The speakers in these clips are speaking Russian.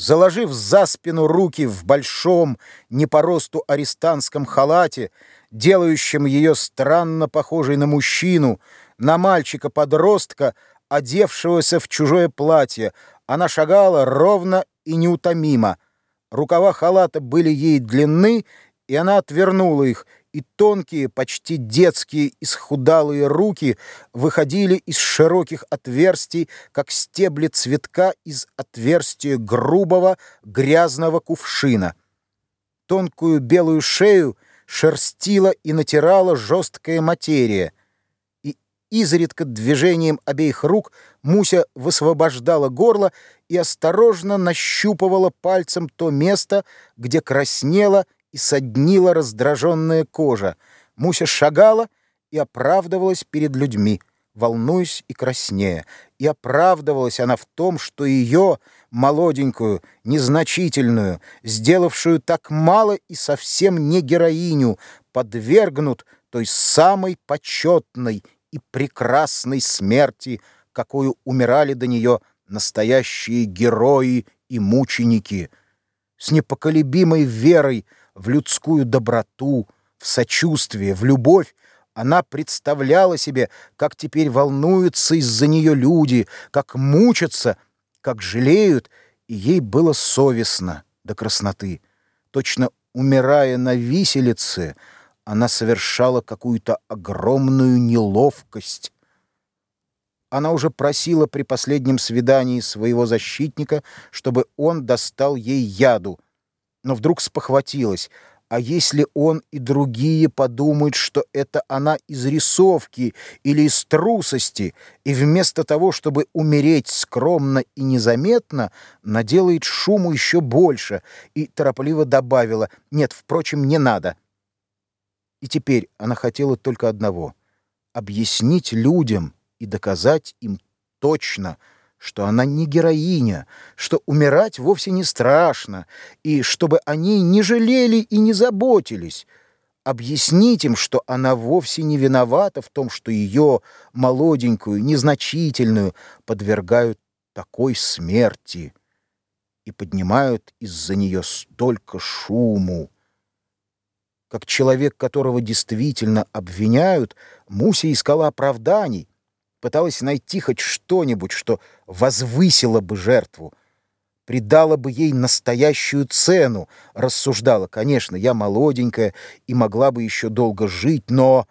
заложив за спину руки в большом, не по росту арестантском халате, делающем ее странно похожей на мужчину, на мальчика-подростка, одевшегося в чужое платье, она шагала ровно и неутомимо. Рукава халата были ей длинны, и она отвернула их, и тонкие, почти детские, исхудалые руки выходили из широких отверстий, как стебли цветка из отверстия грубого грязного кувшина. Тонкую белую шею шерстила и натирала жесткая материя, и изредка движением обеих рук Муся высвобождала горло и осторожно нащупывала пальцем то место, где краснела и соднила раздраженная кожа. Муся шагала и оправдывалась перед людьми, волнуясь и краснея. И оправдывалась она в том, что ее, молоденькую, незначительную, сделавшую так мало и совсем не героиню, подвергнут той самой почетной и прекрасной смерти, какую умирали до нее настоящие герои и мученики. С непоколебимой верой в людскую доброту, в сочувствие, в любовь, она представляла себе, как теперь волнуются из-за нее люди, как мучатся, как жалеют, и ей было совестно до красноты. Точно умирая на виселице, она совершала какую-то огромную неловкость. Она уже просила при последнем свидании своего защитника, чтобы он достал ей яду — но вдруг спохватилась. А если он и другие подумают, что это она из рисовки или из трусости, и вместо того, чтобы умереть скромно и незаметно, наделает шуму еще больше, и торопливо добавила «Нет, впрочем, не надо». И теперь она хотела только одного — объяснить людям и доказать им точно — что она не героиня, что умирать вовсе не страшно, и чтобы они не жалели и не заботились. Объяснить им, что она вовсе не виновата в том, что ее молоденькую, незначительную подвергают такой смерти и поднимают из-за нее столько шуму. Как человек, которого действительно обвиняют, Муся искала оправданий, пыталась найти хоть что-нибудь, что возвысило бы жертву, придало бы ей настоящую цену, рассуждала. Конечно, я молоденькая и могла бы еще долго жить, но...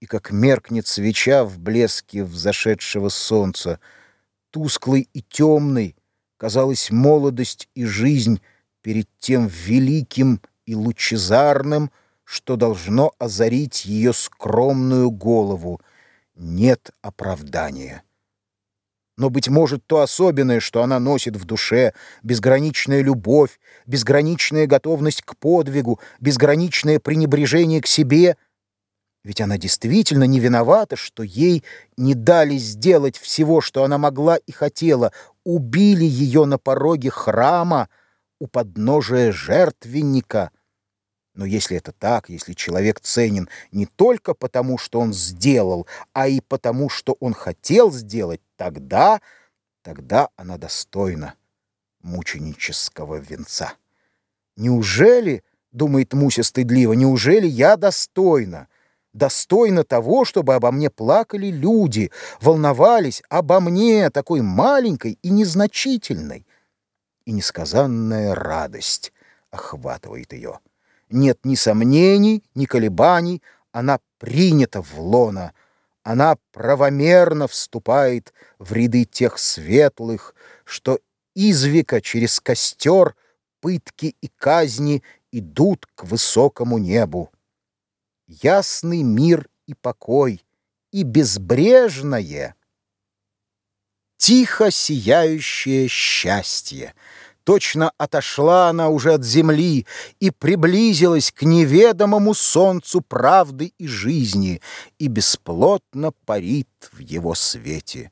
И как меркнет свеча в блеске взошедшего солнца, тусклый и темный, казалась молодость и жизнь перед тем великим и лучезарным, что должно озарить ее скромную голову — нет оправдания. Но, быть может, то особенное, что она носит в душе, безграничная любовь, безграничная готовность к подвигу, безграничное пренебрежение к себе. Ведь она действительно не виновата, что ей не дали сделать всего, что она могла и хотела, убили ее на пороге храма у подножия жертвенника — но если это так, если человек ценен не только потому, что он сделал, а и потому, что он хотел сделать, тогда, тогда она достойна мученического венца. Неужели, думает Муся стыдливо, неужели я достойна? Достойна того, чтобы обо мне плакали люди, волновались обо мне, такой маленькой и незначительной. И несказанная радость охватывает ее нет ни сомнений, ни колебаний, она принята в лона, она правомерно вступает в ряды тех светлых, что извека через костер пытки и казни идут к высокому небу. Ясный мир и покой, и безбрежное, тихо сияющее счастье — Точно отошла она уже от земли и приблизилась к неведомому солнцу правды и жизни и бесплотно парит в его свете.